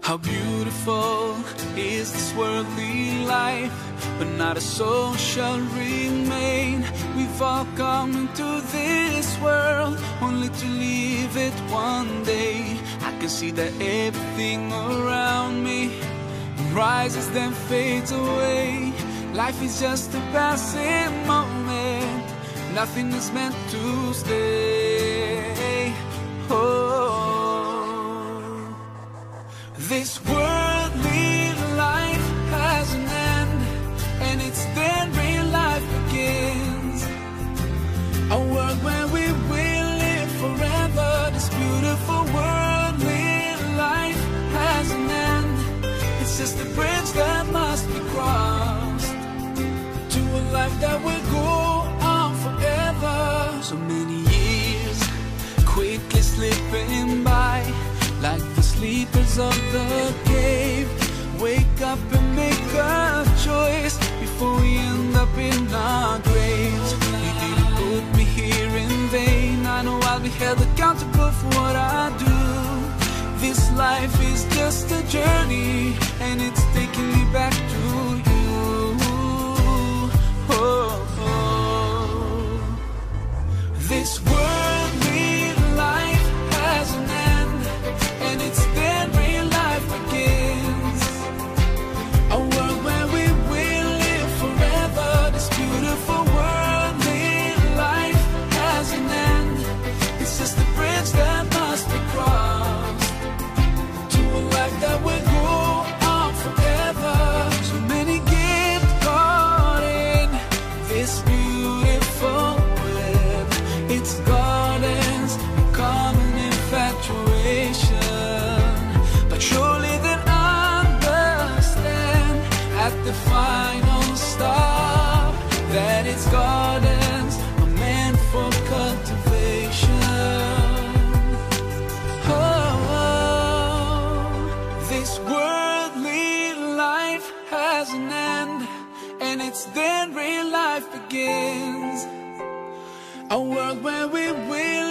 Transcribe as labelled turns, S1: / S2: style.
S1: How beautiful is this worldly life, but not a soul shall remain. We've all come into this world only to leave it one day. I can see that everything around me rises then fades away. Life is just a passing moment, nothing is meant to stay. Oh. This worldly life has an end, and it's then real life begins. A world where we will live forever. This beautiful worldly life has an end. It's just a bridge that must be crossed to a life that will go on forever. So many years quickly slipping by sleepers of the cave. Wake up and make a choice before we end up in our graves. You didn't put me here in vain. I know I'll be held accountable for what I do. This life is just a journey, and it's taking me back to the final stop that its gardens are meant for cultivation. Oh, this worldly life has an end, and it's then real life begins. A world where we will